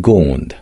Gond